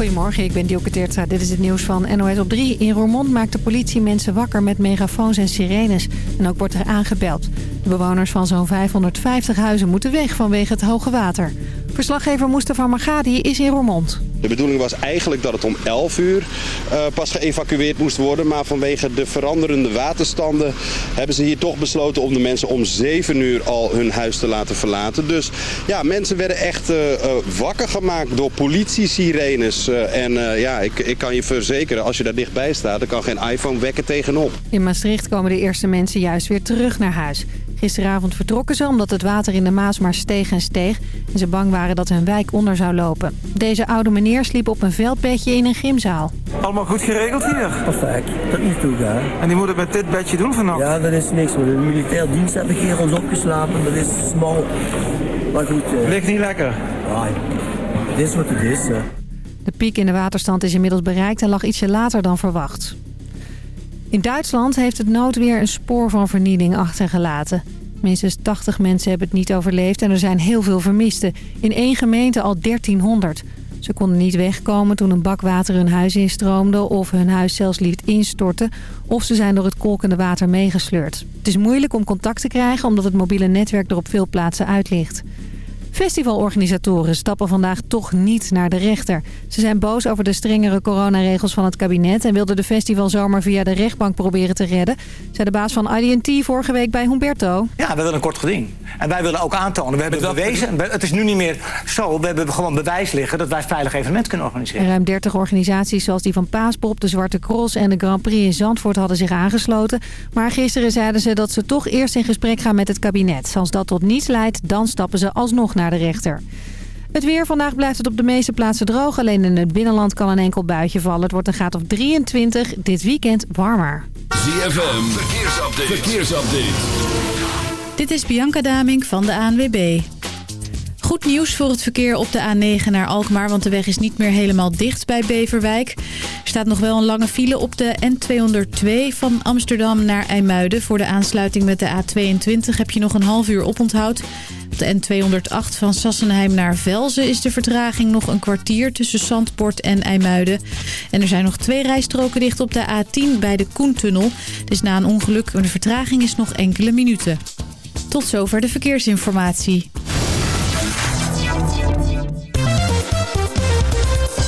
Goedemorgen, ik ben Dielke Teertstra. Dit is het nieuws van NOS op 3. In Roermond maakt de politie mensen wakker met megafoons en sirenes. En ook wordt er aangebeld. De bewoners van zo'n 550 huizen moeten weg vanwege het hoge water. Verslaggever Mustafa Magadi is in Roermond. De bedoeling was eigenlijk dat het om 11 uur uh, pas geëvacueerd moest worden. Maar vanwege de veranderende waterstanden hebben ze hier toch besloten om de mensen om 7 uur al hun huis te laten verlaten. Dus ja, mensen werden echt uh, uh, wakker gemaakt door politie-sirenes. en ja, ik, ik kan je verzekeren, als je daar dichtbij staat, dan kan geen iPhone wekken tegenop. In Maastricht komen de eerste mensen juist weer terug naar huis. Gisteravond vertrokken ze omdat het water in de Maas maar steeg en steeg... en ze bang waren dat hun wijk onder zou lopen. Deze oude meneer sliep op een veldbedje in een gymzaal. Allemaal goed geregeld hier? Perfect, tot nu toe, ja. En die moet het met dit bedje doen vannacht? Ja, dat is niks. De militair dienst heb ik hier ons opgeslapen. Dat is smal. Maar goed... Uh... Ligt niet lekker? Ja, het is wat het is. De piek in de waterstand is inmiddels bereikt en lag ietsje later dan verwacht. In Duitsland heeft het noodweer een spoor van vernieling achtergelaten. Minstens 80 mensen hebben het niet overleefd en er zijn heel veel vermisten. In één gemeente al 1300. Ze konden niet wegkomen toen een bak water hun huis instroomde... of hun huis zelfs liet instorten... of ze zijn door het kolkende water meegesleurd. Het is moeilijk om contact te krijgen omdat het mobiele netwerk er op veel plaatsen uit ligt. Festivalorganisatoren stappen vandaag toch niet naar de rechter. Ze zijn boos over de strengere coronaregels van het kabinet... en wilden de festivalzomer via de rechtbank proberen te redden... zei de baas van IDT vorige week bij Humberto. Ja, we willen een kort geding. En wij willen ook aantonen, we hebben het bewezen. Het is nu niet meer zo, we hebben gewoon bewijs liggen... dat wij veilig evenement kunnen organiseren. Ruim 30 organisaties zoals die van Paaspop, de Zwarte Cross... en de Grand Prix in Zandvoort hadden zich aangesloten. Maar gisteren zeiden ze dat ze toch eerst in gesprek gaan met het kabinet. Als dat tot niets leidt, dan stappen ze alsnog naar de rechter. Het weer. Vandaag blijft het op de meeste plaatsen droog. Alleen in het binnenland kan een enkel buitje vallen. Het wordt een graad of 23. Dit weekend warmer. ZFM. Verkeersupdate. Verkeersupdate. Dit is Bianca Daming van de ANWB. Goed nieuws voor het verkeer op de A9 naar Alkmaar... want de weg is niet meer helemaal dicht bij Beverwijk. Er staat nog wel een lange file op de N202 van Amsterdam naar IJmuiden. Voor de aansluiting met de A22 heb je nog een half uur oponthoud. Op de N208 van Sassenheim naar Velzen is de vertraging nog een kwartier tussen Zandpoort en IJmuiden. En er zijn nog twee rijstroken dicht op de A10 bij de Koentunnel. Dus na een ongeluk, de vertraging is nog enkele minuten. Tot zover de verkeersinformatie.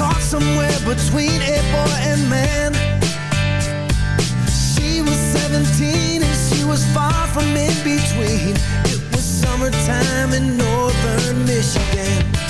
Caught somewhere between a boy and man. She was 17 and she was far from in between. It was summertime in northern Michigan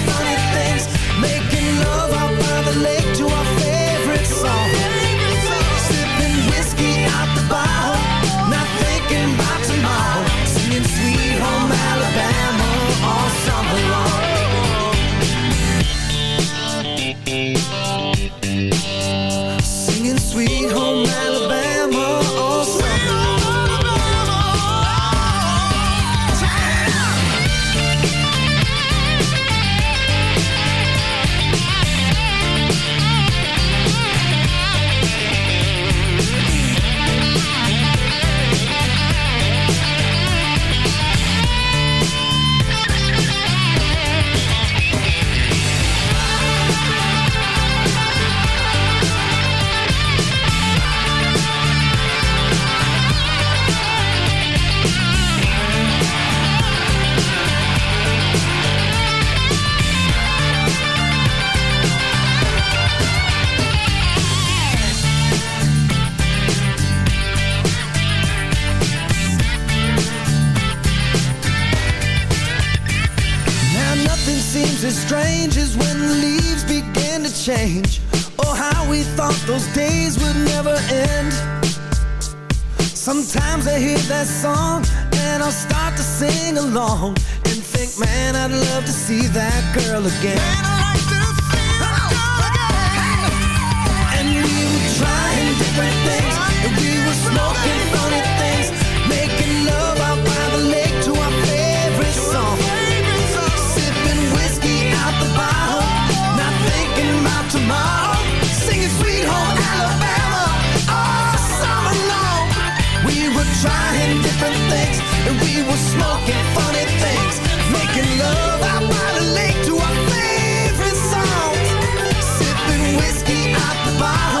whiskey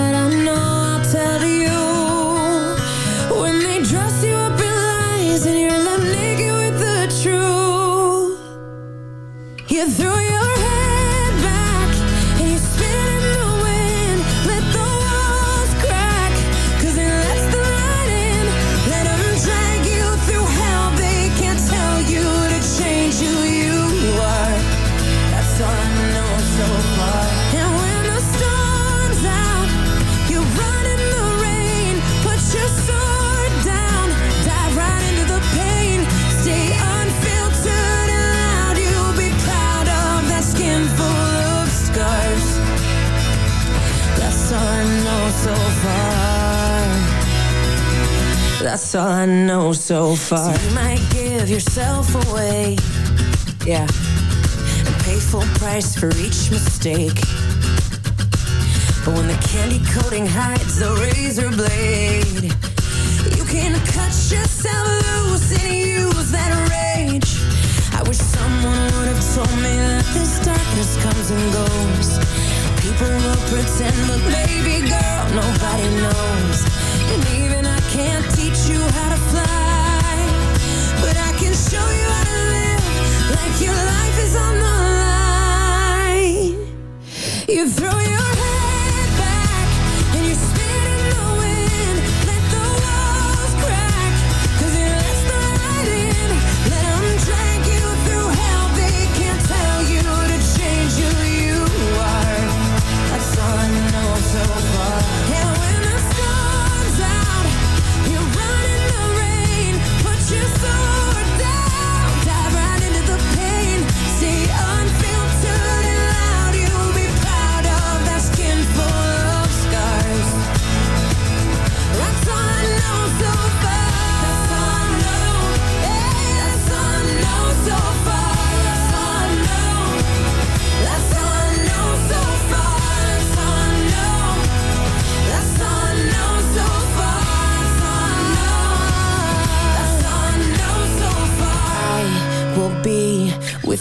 That's all I know so far. So you might give yourself away, yeah, pay full price for each mistake. But when the candy coating hides the razor blade, you can cut yourself loose and use that rage. I wish someone would have told me that this darkness comes and goes. People will pretend, but baby girl, nobody knows. And even I can't teach you how to fly, but I can show you how to live like your life is on the line. You threw your hands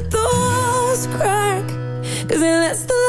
let the walls crack. Cause it lets the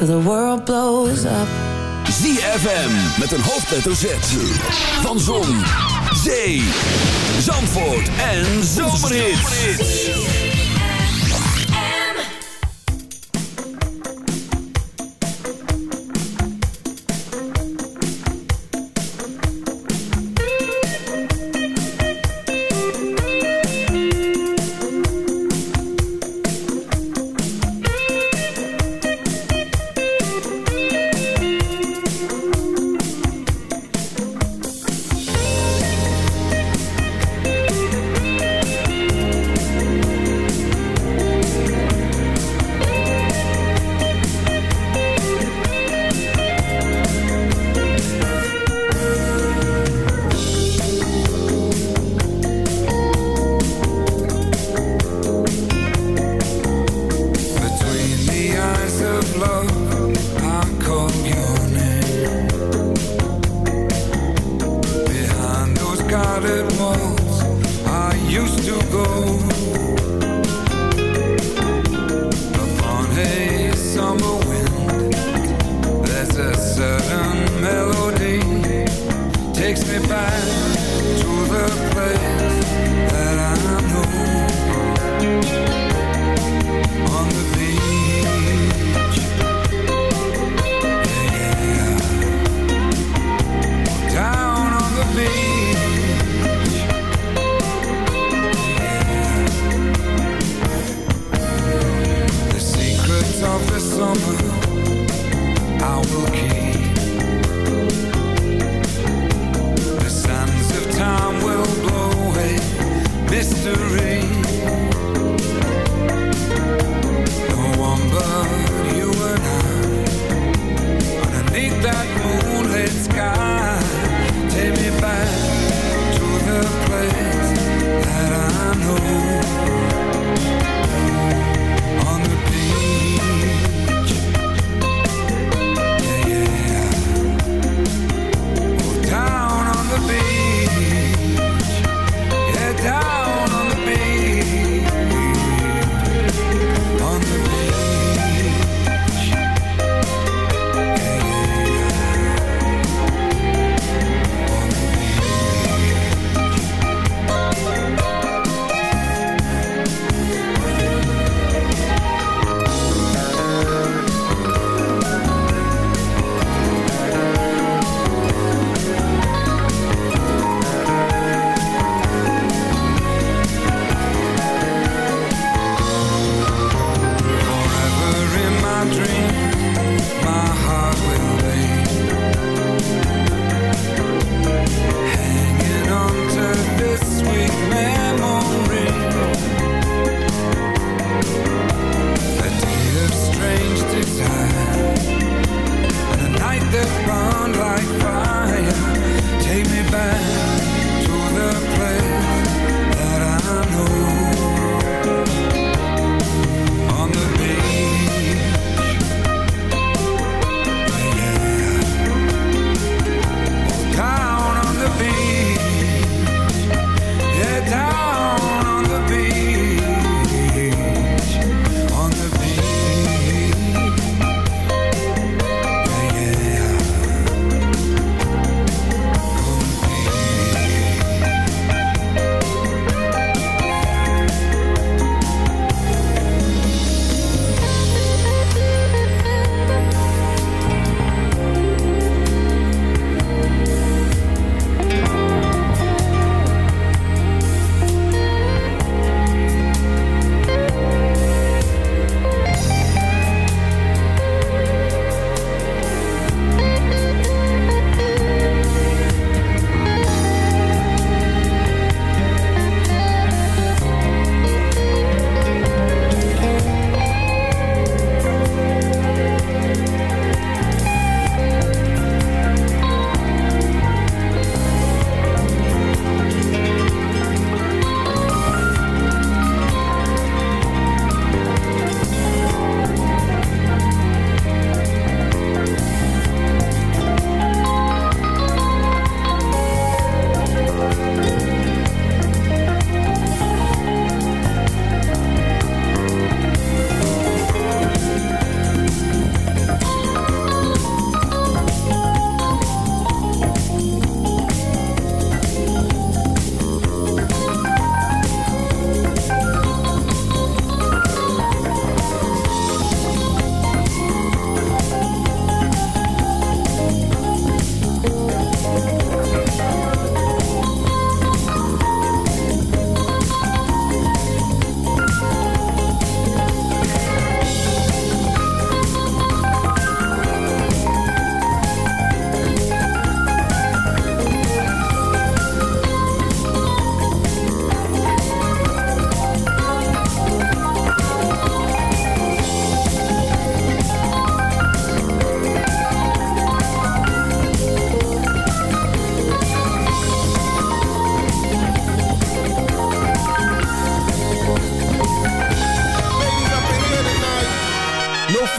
till the world blows up. ZFM met een hoofdletter Z van Zon, Zee, Zandvoort en zomerhit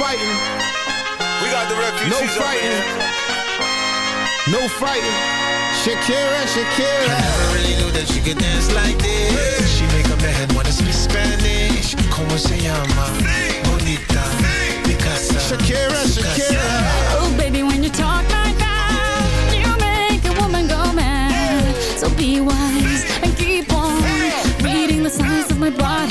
fighting. We got the refugees No fighting. No fighting. Shakira, Shakira. I never really knew that she could dance like this. She make a man wanna speak Spanish. Como se llama? Bonita. Picasa. Shakira, Shakira. Oh, baby, when you talk like that, you make a woman go mad. So be wise and keep on reading the signs of my body.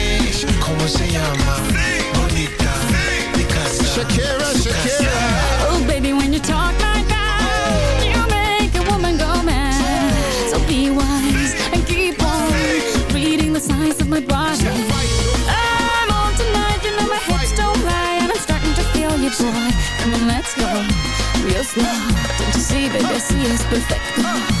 Como se llama? Bonita. Picasa. Shakira, Shakira. Oh, baby, when you talk like that, you make a woman go mad. So be wise and keep on reading the signs of my body. I'm on tonight, you know my hips don't lie, and I'm starting to feel you, boy. Come on, let's go, real slow. Don't you see, baby, I see it's perfect.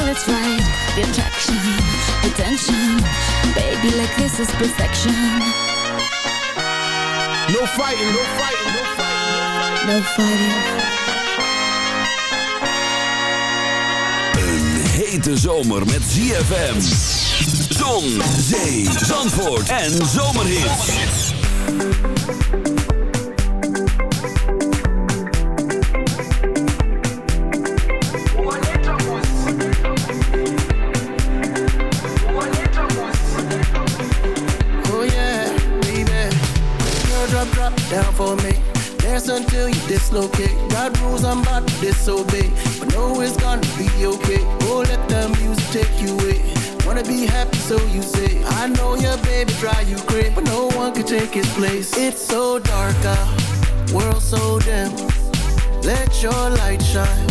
feel it's right. The attraction, the tension. Baby, like this is perfection. No fighting, no fighting, no fighting. No fighting. Een hete zomer met ZFM. Zon, zee, zandvoort en zomerhits. Dislocate. Got rules I'm about to disobey. But know it's gonna be okay. Oh, let the music take you away. Wanna be happy, so you say. I know your baby drive you crazy, but no one can take his place. It's so dark out, world so dim. Let your light shine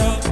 fire.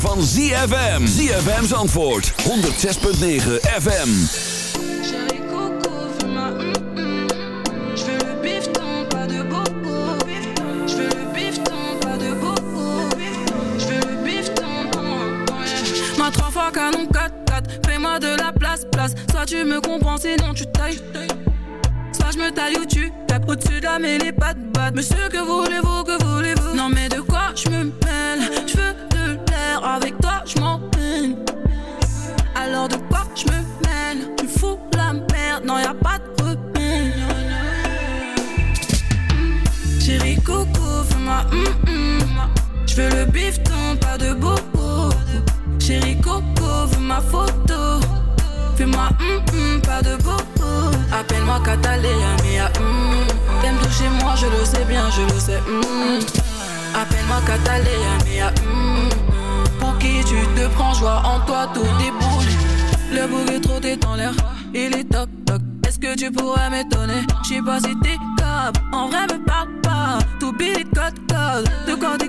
Van ZFM. ZFM's antwoord 106.9 FM. Coco, fais-moi hum hum. Je veux le bifton, pas de bobo. Je veux le bifton, pas de bobo. Je veux le bifton, ouais. Ma trois fois canon 4-4, fais-moi de la place, place. Soit tu me comprends, sinon tu tailles. Soit je me taille ou tu tapes au-dessus de la mêlée, pas de batte. Monsieur, que voulez-vous, que voulez-vous je le sais bien, je le sais hum. Appelle-moi Catalina, mia hum. Pour qui tu te prends, joie en toi, tout déboule. Le bouc est trop en l'air, il est toc toc. Est-ce que tu pourrais m'étonner? J'sais pas si t'es capable, en vrai me parle pas. Tout billet code code, de quoi t'es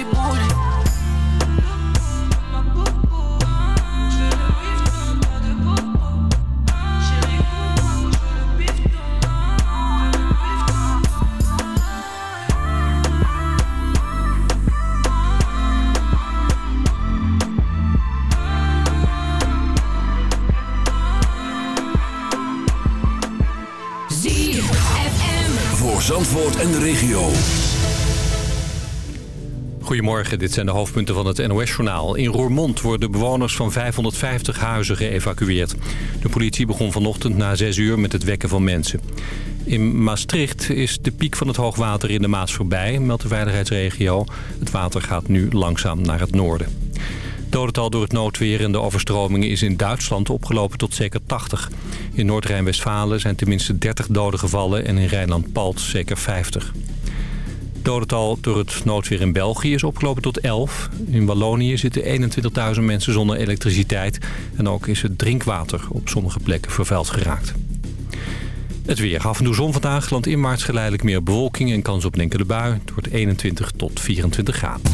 Voor Zandvoort en de regio. Goedemorgen, dit zijn de hoofdpunten van het NOS-journaal. In Roermond worden bewoners van 550 huizen geëvacueerd. De politie begon vanochtend na 6 uur met het wekken van mensen. In Maastricht is de piek van het hoogwater in de Maas voorbij, meldt de veiligheidsregio. Het water gaat nu langzaam naar het noorden. Dodental door het noodweer en de overstromingen is in Duitsland opgelopen tot zeker 80. In Noord-Rijn-Westfalen zijn tenminste 30 doden gevallen en in Rijnland-Palt zeker 50. Dodental door het noodweer in België is opgelopen tot 11. In Wallonië zitten 21.000 mensen zonder elektriciteit. En ook is het drinkwater op sommige plekken vervuild geraakt. Het weer. Af en toe zon vandaag. Landinwaarts geleidelijk meer bewolking en kans op een enkele bui. Het wordt 21 tot 24 graden.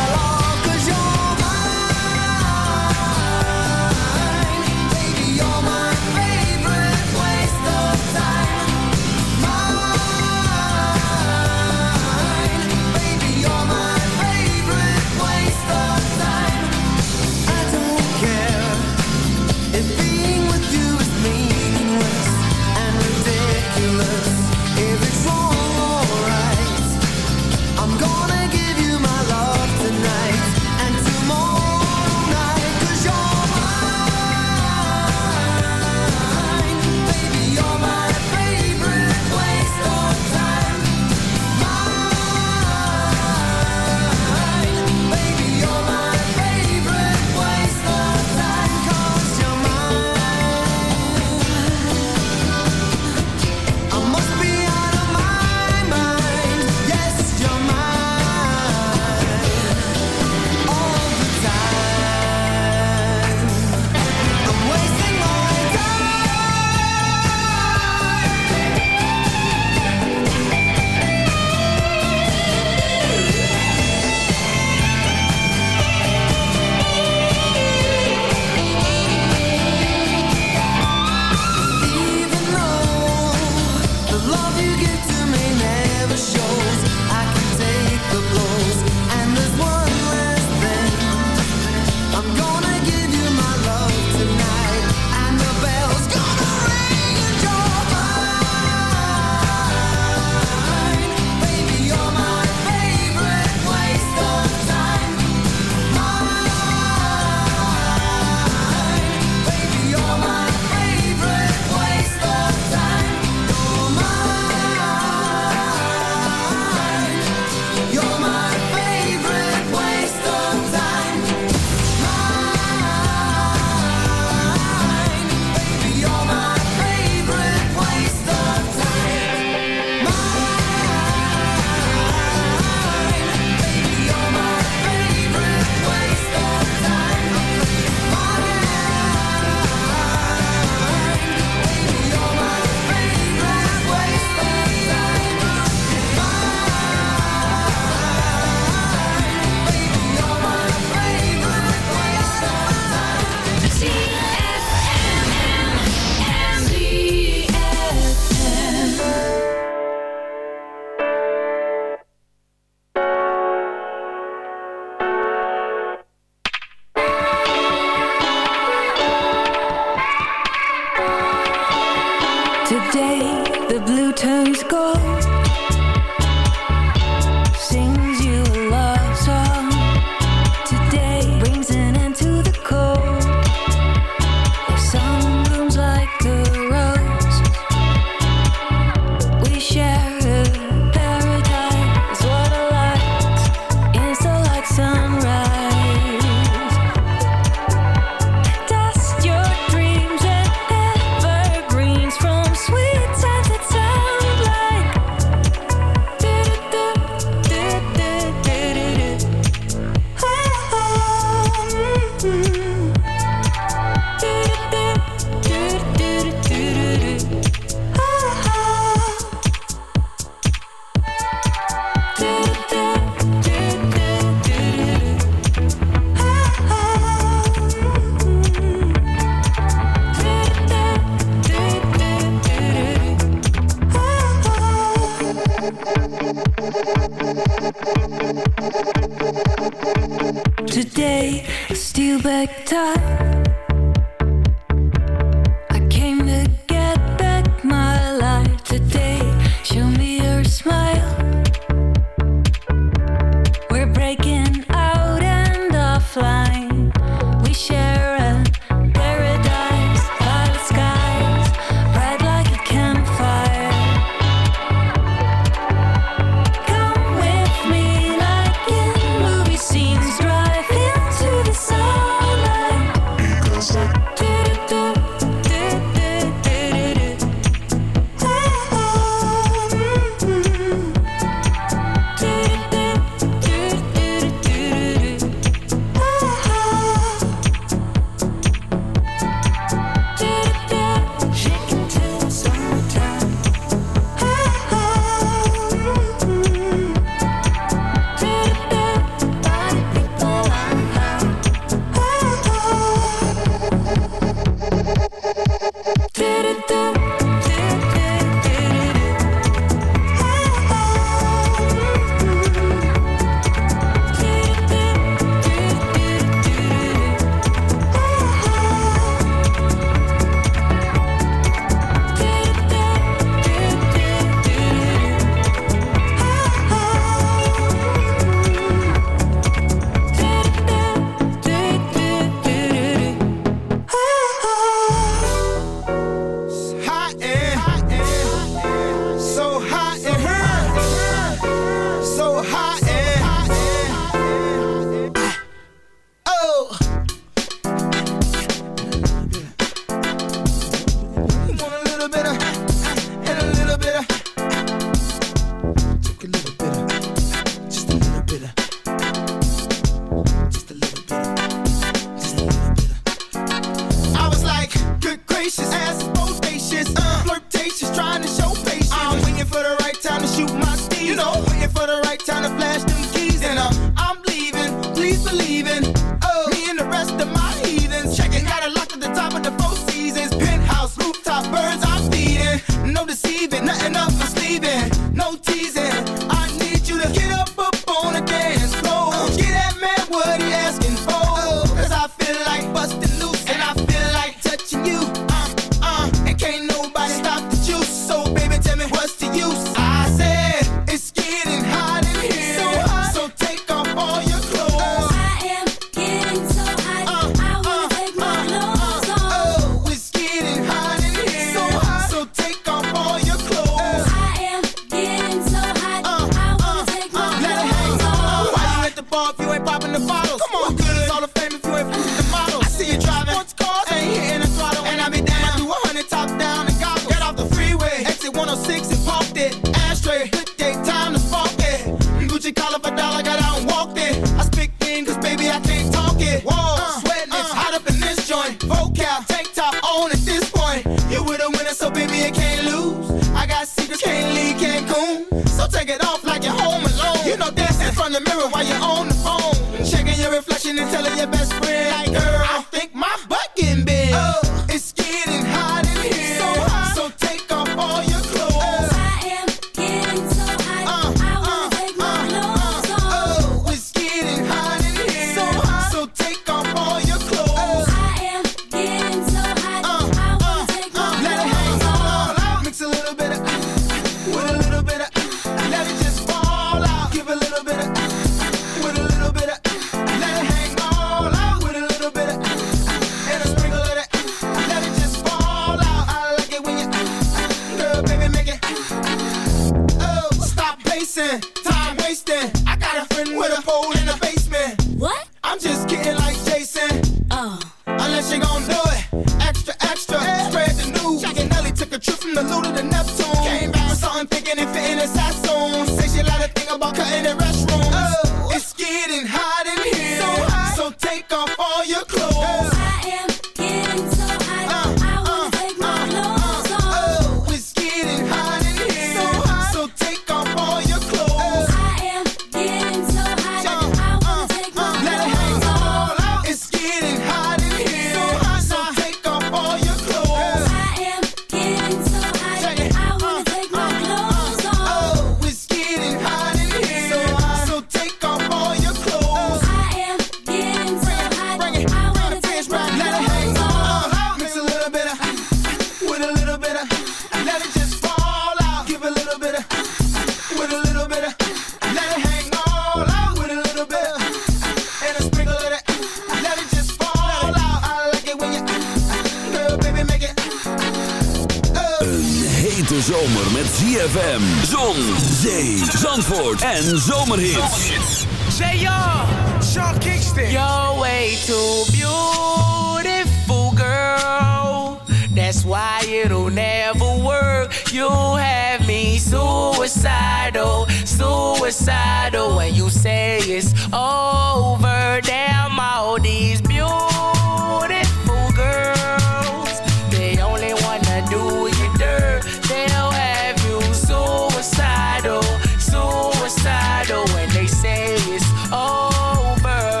Do you dirt. They'll have you suicidal, suicidal. When they say it's over.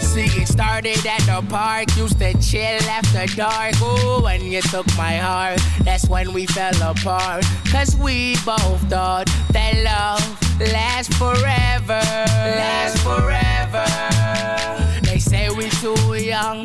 See, it started at the park. Used to chill after dark. Ooh, when you took my heart, that's when we fell apart. Cause we both thought that love lasts forever. Lasts forever. They say we're too young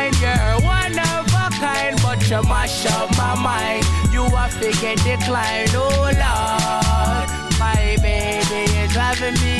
You're one of a kind, but you mash up my mind. You are figure decline, oh Lord. My baby is driving me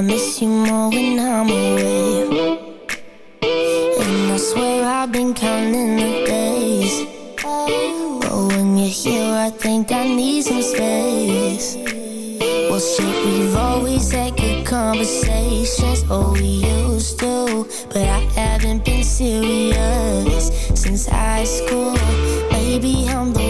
I miss you more when I'm away. And I swear I've been counting the days. But when you're here, I think I need some space. Well, shit, we've always had good conversations. Oh, we used to. But I haven't been serious since high school. Maybe I'm the